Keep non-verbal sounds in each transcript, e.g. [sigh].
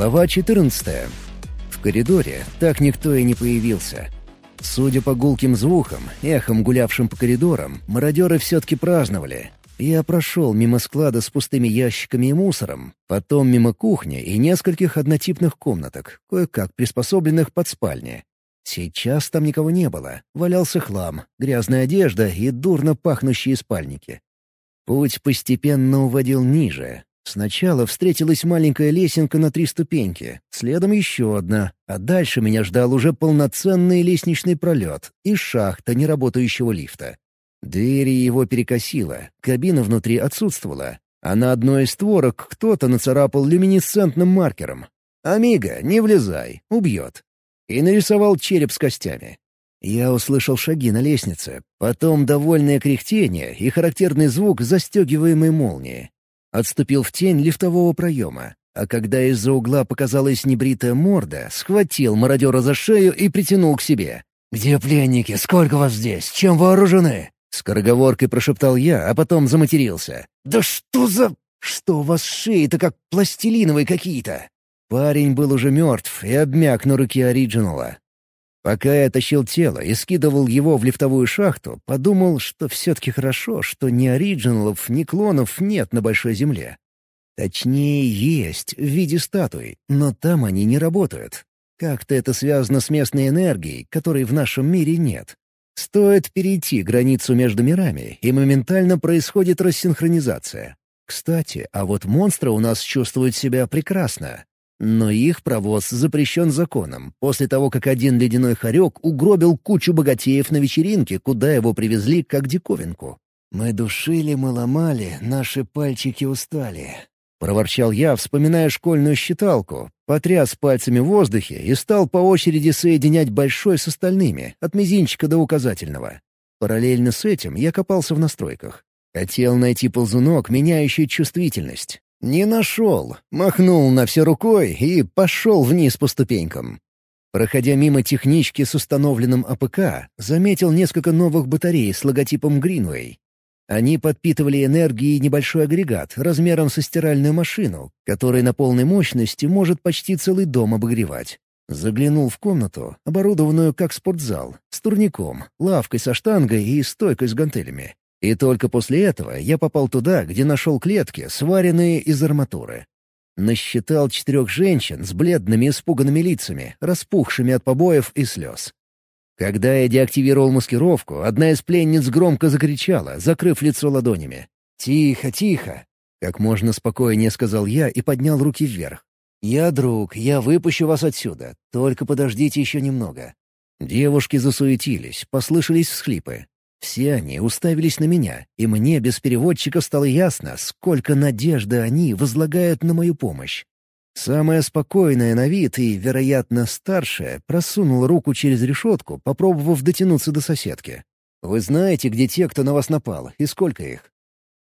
Глава 14. В коридоре так никто и не появился. Судя по гулким звукам, эхом гулявшим по коридорам, мародеры все-таки праздновали. Я прошел мимо склада с пустыми ящиками и мусором, потом мимо кухни и нескольких однотипных комнаток, кое-как приспособленных под спальни. Сейчас там никого не было. Валялся хлам, грязная одежда и дурно пахнущие спальники. Путь постепенно уводил ниже. Сначала встретилась маленькая лесенка на три ступеньки, следом еще одна, а дальше меня ждал уже полноценный лестничный пролет и шахта неработающего лифта. Двери его перекосило, кабина внутри отсутствовала, а на одной из створок кто-то нацарапал люминесцентным маркером. «Амиго, не влезай, убьет». И нарисовал череп с костями. Я услышал шаги на лестнице, потом довольное кряхтение и характерный звук застегиваемой молнии. Отступил в тень лифтового проема, а когда из-за угла показалась небритая морда, схватил мародера за шею и притянул к себе. «Где пленники? Сколько вас здесь? Чем вооружены?» Скороговоркой прошептал я, а потом заматерился. «Да что за... Что у вас шеи-то как пластилиновые какие-то?» Парень был уже мертв и обмяк на руке Ориджинала. Пока я тащил тело и скидывал его в лифтовую шахту, подумал, что все-таки хорошо, что ни оригиналов, ни клонов нет на Большой Земле. Точнее, есть в виде статуй, но там они не работают. Как-то это связано с местной энергией, которой в нашем мире нет. Стоит перейти границу между мирами, и моментально происходит рассинхронизация. Кстати, а вот монстры у нас чувствуют себя прекрасно. Но их провоз запрещен законом, после того, как один ледяной хорек угробил кучу богатеев на вечеринке, куда его привезли как диковинку. «Мы душили, мы ломали, наши пальчики устали», — проворчал я, вспоминая школьную считалку, потряс пальцами в воздухе и стал по очереди соединять большой с остальными, от мизинчика до указательного. Параллельно с этим я копался в настройках. Хотел найти ползунок, меняющий чувствительность. Не нашел, махнул на все рукой и пошел вниз по ступенькам. Проходя мимо технички с установленным АПК, заметил несколько новых батарей с логотипом Greenway. Они подпитывали энергией небольшой агрегат размером со стиральную машину, который на полной мощности может почти целый дом обогревать. Заглянул в комнату, оборудованную как спортзал, с турником, лавкой со штангой и стойкой с гантелями. И только после этого я попал туда, где нашел клетки, сваренные из арматуры. Насчитал четырех женщин с бледными испуганными лицами, распухшими от побоев и слез. Когда я деактивировал маскировку, одна из пленниц громко закричала, закрыв лицо ладонями. «Тихо, тихо!» — как можно спокойнее сказал я и поднял руки вверх. «Я друг, я выпущу вас отсюда, только подождите еще немного». Девушки засуетились, послышались всхлипы. Все они уставились на меня, и мне без переводчика стало ясно, сколько надежды они возлагают на мою помощь. Самая спокойная на вид и, вероятно, старшая просунула руку через решетку, попробовав дотянуться до соседки. «Вы знаете, где те, кто на вас напал, и сколько их?»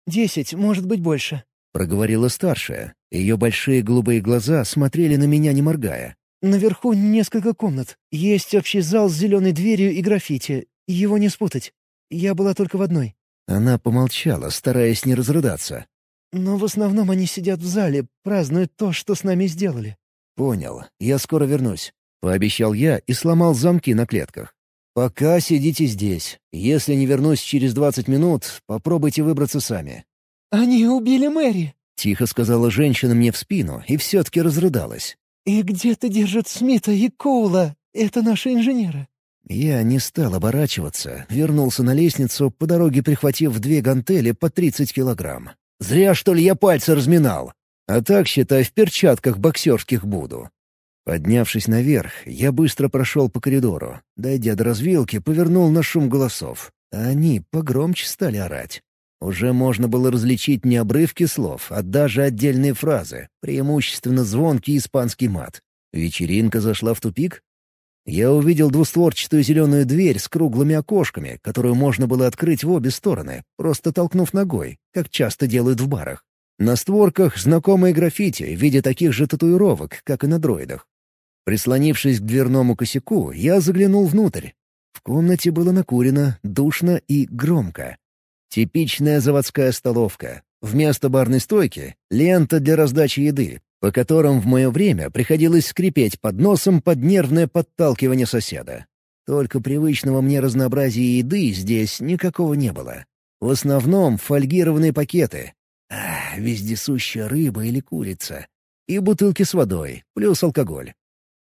«Десять, может быть, больше», — проговорила старшая. Ее большие голубые глаза смотрели на меня, не моргая. «Наверху несколько комнат. Есть общий зал с зеленой дверью и граффити. Его не спутать. Я была только в одной». Она помолчала, стараясь не разрыдаться. Но в основном они сидят в зале, празднуют то, что с нами сделали». «Понял. Я скоро вернусь», — пообещал я и сломал замки на клетках. «Пока сидите здесь. Если не вернусь через двадцать минут, попробуйте выбраться сами». «Они убили Мэри», — тихо сказала женщина мне в спину и все-таки разрыдалась. «И где-то держат Смита и Коула. Это наши инженеры». Я не стал оборачиваться, вернулся на лестницу, по дороге прихватив две гантели по тридцать килограмм. Зря, что ли, я пальцы разминал. А так, считай, в перчатках боксерских буду. Поднявшись наверх, я быстро прошел по коридору. Дойдя до развилки, повернул на шум голосов. Они погромче стали орать. Уже можно было различить не обрывки слов, а даже отдельные фразы, преимущественно звонкий испанский мат. Вечеринка зашла в тупик? Я увидел двустворчатую зеленую дверь с круглыми окошками, которую можно было открыть в обе стороны, просто толкнув ногой, как часто делают в барах. На створках знакомые граффити в виде таких же татуировок, как и на дроидах. Прислонившись к дверному косяку, я заглянул внутрь. В комнате было накурено, душно и громко. Типичная заводская столовка. Вместо барной стойки — лента для раздачи еды, по которым в мое время приходилось скрипеть под носом под нервное подталкивание соседа. Только привычного мне разнообразия еды здесь никакого не было. В основном фольгированные пакеты. А, вездесущая рыба или курица. И бутылки с водой, плюс алкоголь.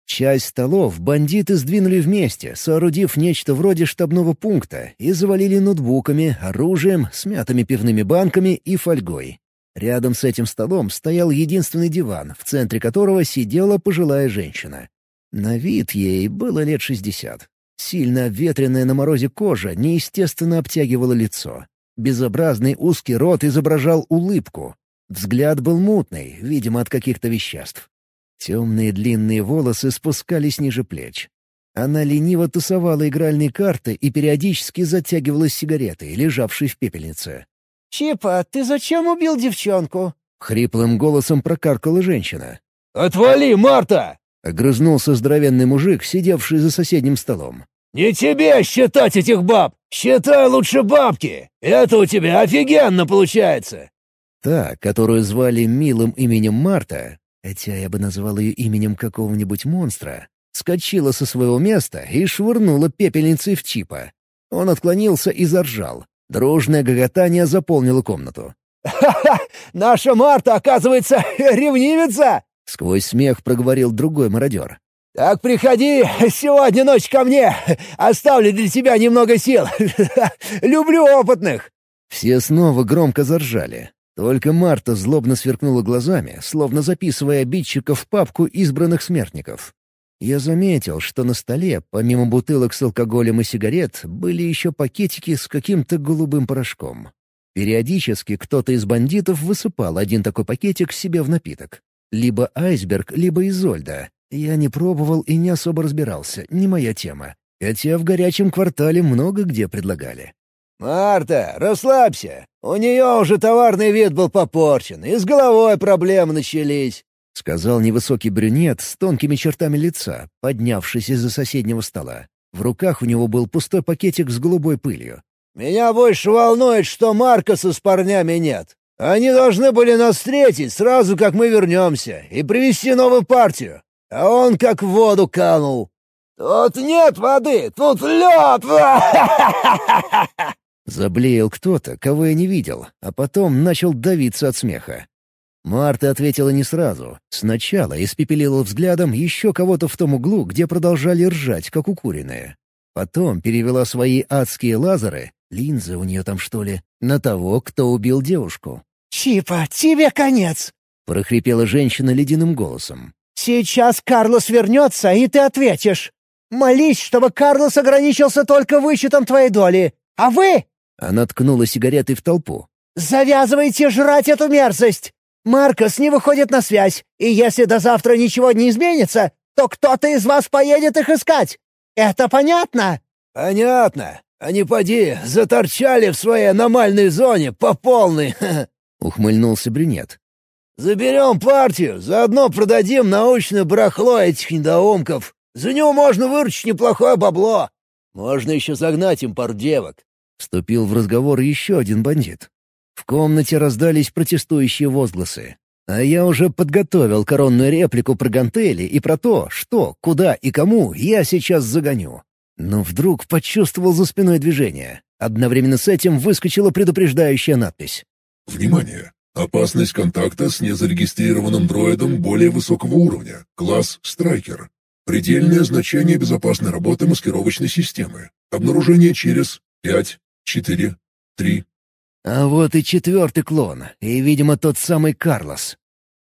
Часть столов бандиты сдвинули вместе, соорудив нечто вроде штабного пункта, и завалили ноутбуками, оружием, смятыми пивными банками и фольгой. Рядом с этим столом стоял единственный диван, в центре которого сидела пожилая женщина. На вид ей было лет шестьдесят. Сильно обветренная на морозе кожа неестественно обтягивала лицо. Безобразный узкий рот изображал улыбку. Взгляд был мутный, видимо, от каких-то веществ. Темные длинные волосы спускались ниже плеч. Она лениво тусовала игральные карты и периодически затягивалась сигаретой, лежавшей в пепельнице. «Чипа, ты зачем убил девчонку?» — хриплым голосом прокаркала женщина. «Отвали, Марта!» — огрызнулся здоровенный мужик, сидевший за соседним столом. «Не тебе считать этих баб! Считай лучше бабки! Это у тебя офигенно получается!» Та, которую звали милым именем Марта, хотя я бы назвал ее именем какого-нибудь монстра, скочила со своего места и швырнула пепельницей в Чипа. Он отклонился и заржал. Дружное гоготание заполнило комнату. «Ха-ха! Наша Марта, оказывается, [laughs] ревнивица!» — сквозь смех проговорил другой мародер. «Так приходи сегодня ночь ко мне. Оставлю для тебя немного сил. [laughs] Люблю опытных». Все снова громко заржали. Только Марта злобно сверкнула глазами, словно записывая обидчиков в папку избранных смертников. Я заметил, что на столе, помимо бутылок с алкоголем и сигарет, были еще пакетики с каким-то голубым порошком. Периодически кто-то из бандитов высыпал один такой пакетик себе в напиток. Либо айсберг, либо изольда. Я не пробовал и не особо разбирался, не моя тема. Хотя в горячем квартале много где предлагали. «Марта, расслабься. У нее уже товарный вид был попорчен, и с головой проблемы начались. — сказал невысокий брюнет с тонкими чертами лица, поднявшись из-за соседнего стола. В руках у него был пустой пакетик с голубой пылью. «Меня больше волнует, что Маркоса с парнями нет. Они должны были нас встретить сразу, как мы вернемся, и привести новую партию. А он как в воду канул. Тут нет воды, тут лед!» [laughs] Заблеял кто-то, кого я не видел, а потом начал давиться от смеха. Марта ответила не сразу. Сначала испепелила взглядом еще кого-то в том углу, где продолжали ржать, как укуренные. Потом перевела свои адские лазеры, линзы у нее там что ли, на того, кто убил девушку. «Чипа, тебе конец!» — прохрипела женщина ледяным голосом. «Сейчас Карлос вернется, и ты ответишь. Молись, чтобы Карлос ограничился только вычетом твоей доли. А вы...» Она ткнула сигаретой в толпу. «Завязывайте жрать эту мерзость! Маркос не выходит на связь, и если до завтра ничего не изменится, то кто-то из вас поедет их искать. Это понятно?» «Понятно. Они, поди, заторчали в своей аномальной зоне по полной!» [laughs] — ухмыльнулся брюнет. «Заберем партию, заодно продадим научное барахло этих недоумков. За него можно выручить неплохое бабло. Можно еще загнать им пару девок». Вступил в разговор еще один бандит. В комнате раздались протестующие возгласы. А я уже подготовил коронную реплику про гантели и про то, что, куда и кому я сейчас загоню. Но вдруг почувствовал за спиной движение. Одновременно с этим выскочила предупреждающая надпись. «Внимание! Опасность контакта с незарегистрированным дроидом более высокого уровня. Класс «Страйкер». Предельное значение безопасной работы маскировочной системы. Обнаружение через 5, 4, 3, а вот и четвертый клон, и, видимо, тот самый Карлос.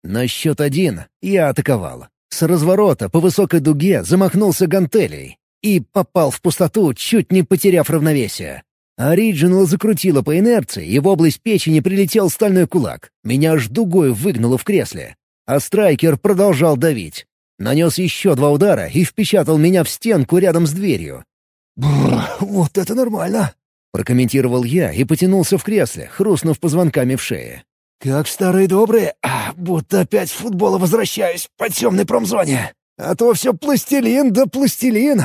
На счет один я атаковал. С разворота по высокой дуге замахнулся гантелей и попал в пустоту, чуть не потеряв равновесие. Ориджинал закрутило по инерции, и в область печени прилетел стальной кулак. Меня аж дугой выгнуло в кресле. А страйкер продолжал давить. Нанес еще два удара и впечатал меня в стенку рядом с дверью. «Бррр, вот это нормально!» Прокомментировал я и потянулся в кресле, хрустнув позвонками в шее. «Как старые добрые, а, будто опять в футбол возвращаюсь по темной промзоне. А то все пластилин да пластилин».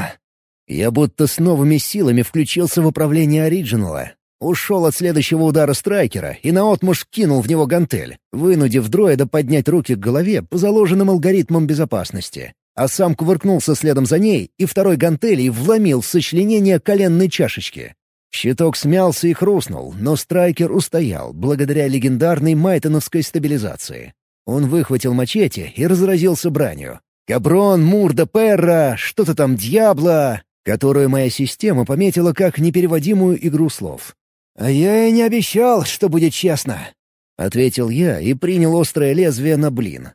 Я будто с новыми силами включился в управление Ориджинала. Ушел от следующего удара страйкера и наотмашь кинул в него гантель, вынудив дроида поднять руки к голове по заложенным алгоритмам безопасности. А сам кувыркнулся следом за ней и второй гантелей вломил в сочленение коленной чашечки. Щиток смялся и хрустнул, но страйкер устоял благодаря легендарной майтоновской стабилизации. Он выхватил мачете и разразился бранью. «Каброн, Мурда, Перра, что-то там, Дьябло!» которую моя система пометила как непереводимую игру слов. «А я и не обещал, что будет честно», — ответил я и принял острое лезвие на блин.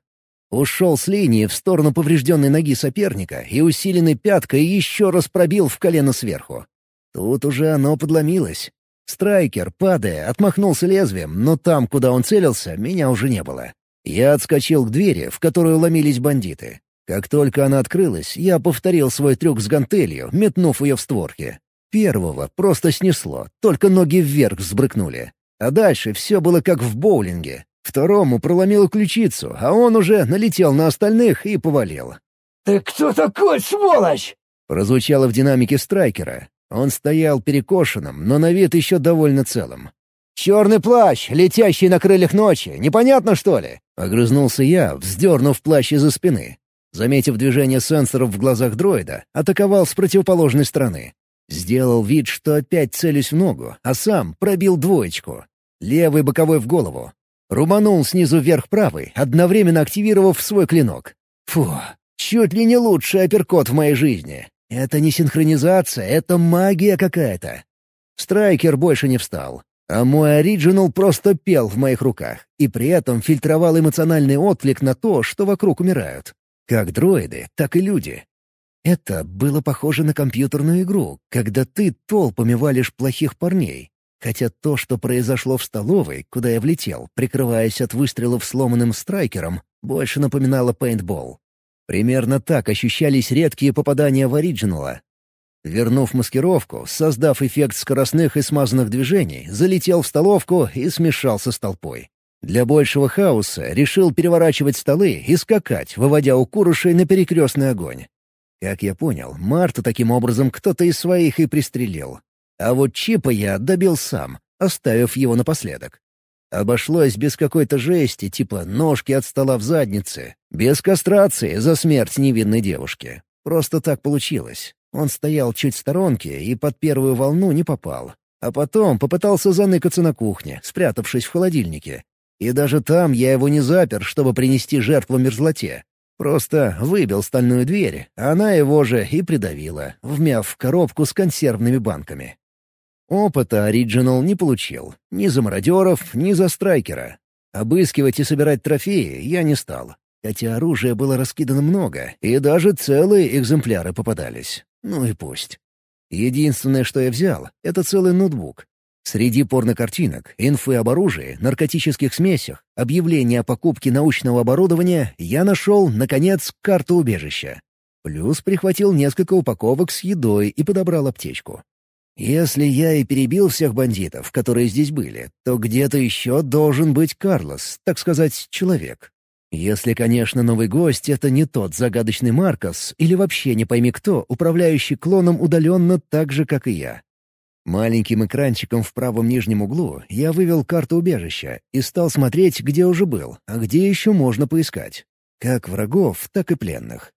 Ушел с линии в сторону поврежденной ноги соперника и усиленной пяткой еще раз пробил в колено сверху. Тут уже оно подломилось. Страйкер, падая, отмахнулся лезвием, но там, куда он целился, меня уже не было. Я отскочил к двери, в которую ломились бандиты. Как только она открылась, я повторил свой трюк с гантелью, метнув ее в створки. Первого просто снесло, только ноги вверх взбрыкнули. А дальше все было как в боулинге. Второму проломило ключицу, а он уже налетел на остальных и повалил. «Ты кто такой, сволочь?» Прозвучало в динамике страйкера. Он стоял перекошенным, но на вид еще довольно целым. «Черный плащ, летящий на крыльях ночи, непонятно, что ли?» — огрызнулся я, вздернув плащ из-за спины. Заметив движение сенсоров в глазах дроида, атаковал с противоположной стороны. Сделал вид, что опять целюсь в ногу, а сам пробил двоечку. Левый боковой в голову. Руманул снизу вверх правый, одновременно активировав свой клинок. Фу, чуть ли не лучший апперкот в моей жизни. Это не синхронизация, это магия какая-то. Страйкер больше не встал, а мой оригинал просто пел в моих руках и при этом фильтровал эмоциональный отклик на то, что вокруг умирают. Как дроиды, так и люди. Это было похоже на компьютерную игру, когда ты толпами валишь плохих парней. Хотя то, что произошло в столовой, куда я влетел, прикрываясь от выстрелов сломанным страйкером, больше напоминало пейнтбол. Примерно так ощущались редкие попадания в оригинала. Вернув маскировку, создав эффект скоростных и смазанных движений, залетел в столовку и смешался с толпой. Для большего хаоса решил переворачивать столы и скакать, выводя у курушей на перекрестный огонь. Как я понял, Марту таким образом кто-то из своих и пристрелил. А вот Чипа я добил сам, оставив его напоследок. Обошлось без какой-то жести, типа ножки от стола в заднице, без кастрации за смерть невинной девушки. Просто так получилось. Он стоял чуть в сторонке и под первую волну не попал. А потом попытался заныкаться на кухне, спрятавшись в холодильнике. И даже там я его не запер, чтобы принести жертву мерзлоте. Просто выбил стальную дверь, она его же и придавила, вмяв в коробку с консервными банками. Опыта Ориджинал не получил. Ни за мародеров, ни за страйкера. Обыскивать и собирать трофеи я не стал. Хотя оружия было раскидано много, и даже целые экземпляры попадались. Ну и пусть. Единственное, что я взял, — это целый ноутбук. Среди порнокартинок, инфы об оружии, наркотических смесях, объявления о покупке научного оборудования я нашел, наконец, карту убежища. Плюс прихватил несколько упаковок с едой и подобрал аптечку. Если я и перебил всех бандитов, которые здесь были, то где-то еще должен быть Карлос, так сказать, человек. Если, конечно, новый гость — это не тот загадочный Маркос или вообще не пойми кто, управляющий клоном удаленно так же, как и я. Маленьким экранчиком в правом нижнем углу я вывел карту убежища и стал смотреть, где уже был, а где еще можно поискать. Как врагов, так и пленных.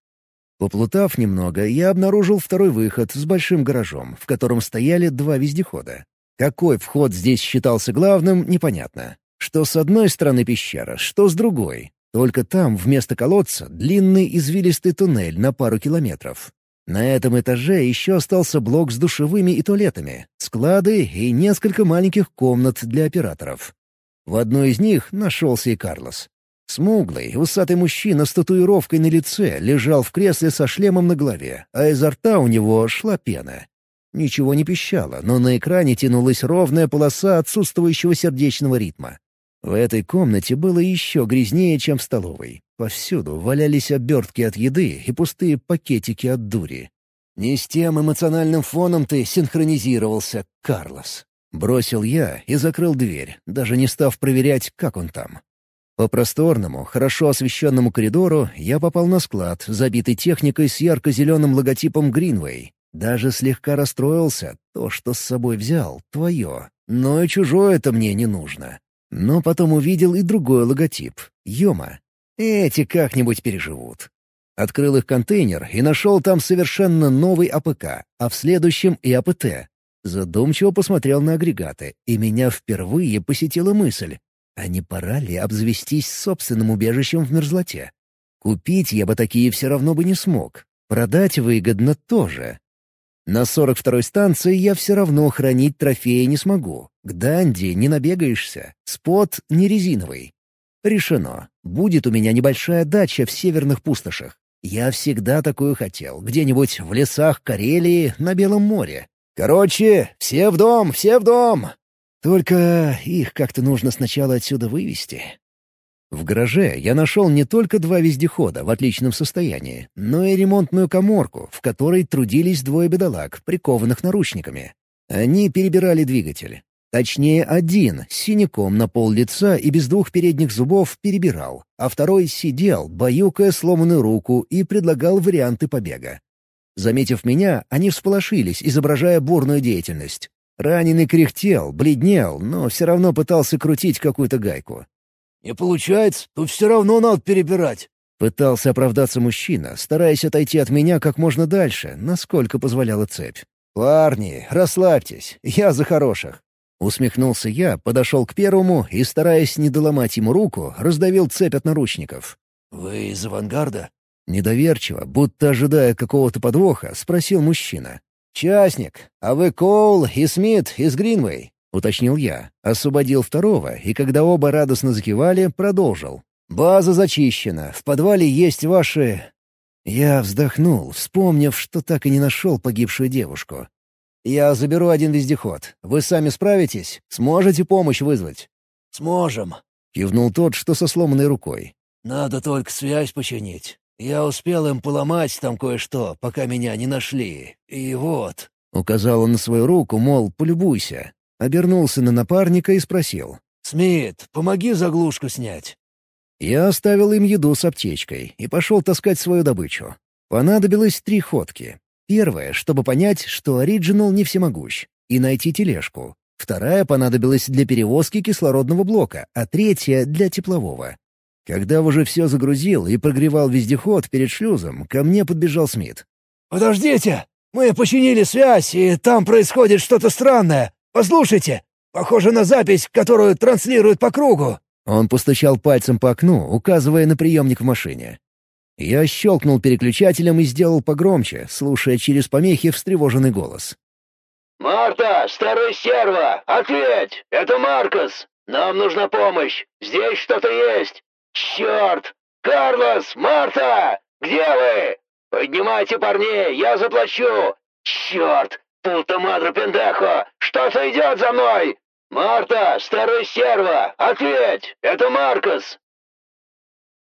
Поплутав немного, я обнаружил второй выход с большим гаражом, в котором стояли два вездехода. Какой вход здесь считался главным, непонятно. Что с одной стороны пещера, что с другой. Только там вместо колодца длинный извилистый туннель на пару километров. На этом этаже еще остался блок с душевыми и туалетами, склады и несколько маленьких комнат для операторов. В одной из них нашелся и Карлос. Смуглый, усатый мужчина с татуировкой на лице лежал в кресле со шлемом на голове, а изо рта у него шла пена. Ничего не пищало, но на экране тянулась ровная полоса отсутствующего сердечного ритма. В этой комнате было еще грязнее, чем в столовой. Повсюду валялись обертки от еды и пустые пакетики от дури. «Не с тем эмоциональным фоном ты синхронизировался, Карлос». Бросил я и закрыл дверь, даже не став проверять, как он там. По просторному, хорошо освещенному коридору я попал на склад, забитый техникой с ярко-зеленым логотипом Greenway. Даже слегка расстроился. То, что с собой взял, твое. но и чужое это мне не нужно. Но потом увидел и другой логотип — Йома. Эти как-нибудь переживут. Открыл их контейнер и нашел там совершенно новый АПК, а в следующем и АПТ. Задумчиво посмотрел на агрегаты, и меня впервые посетила мысль. А не пора ли обзавестись собственным убежищем в мерзлоте? Купить я бы такие все равно бы не смог. Продать выгодно тоже. На 42-й станции я все равно хранить трофеи не смогу. К Данди не набегаешься. Спот не резиновый. Решено. Будет у меня небольшая дача в северных пустошах. Я всегда такую хотел, где-нибудь в лесах Карелии на Белом море. Короче, все в дом, все в дом! Только их как-то нужно сначала отсюда вывести. В гараже я нашел не только два вездехода в отличном состоянии, но и ремонтную коморку, в которой трудились двое бедолаг, прикованных наручниками. Они перебирали двигатель. Точнее, один, синяком на пол лица и без двух передних зубов, перебирал, а второй сидел, баюкая сломанную руку, и предлагал варианты побега. Заметив меня, они всполошились, изображая бурную деятельность. Раненый кряхтел, бледнел, но все равно пытался крутить какую-то гайку. «Не получается, тут все равно надо перебирать». Пытался оправдаться мужчина, стараясь отойти от меня как можно дальше, насколько позволяла цепь. «Парни, расслабьтесь, я за хороших. Усмехнулся я, подошел к первому и, стараясь не доломать ему руку, раздавил цепь от наручников. «Вы из авангарда?» Недоверчиво, будто ожидая какого-то подвоха, спросил мужчина. «Частник, а вы Коул и Смит из Гринвей?» — уточнил я. Освободил второго, и когда оба радостно закивали, продолжил. «База зачищена, в подвале есть ваши...» Я вздохнул, вспомнив, что так и не нашел погибшую девушку. «Я заберу один вездеход. Вы сами справитесь? Сможете помощь вызвать?» «Сможем», — кивнул тот, что со сломанной рукой. «Надо только связь починить. Я успел им поломать там кое-что, пока меня не нашли. И вот...» Указал он на свою руку, мол, полюбуйся. Обернулся на напарника и спросил. «Смит, помоги заглушку снять». Я оставил им еду с аптечкой и пошел таскать свою добычу. Понадобилось три ходки. Первая, чтобы понять, что Original не всемогущ, и найти тележку. Вторая понадобилась для перевозки кислородного блока, а третья — для теплового. Когда уже все загрузил и прогревал вездеход перед шлюзом, ко мне подбежал Смит. «Подождите! Мы починили связь, и там происходит что-то странное. Послушайте! Похоже на запись, которую транслируют по кругу!» Он постучал пальцем по окну, указывая на приемник в машине. Я щелкнул переключателем и сделал погромче, слушая через помехи встревоженный голос. «Марта, старый серво, ответь! Это Маркос! Нам нужна помощь! Здесь что-то есть! Черт! Карлос! Марта! Где вы? Поднимайте парней, я заплачу! Черт! Пута мадро пендехо! Что-то идет за мной! Марта, старый серво, ответь! Это Маркос!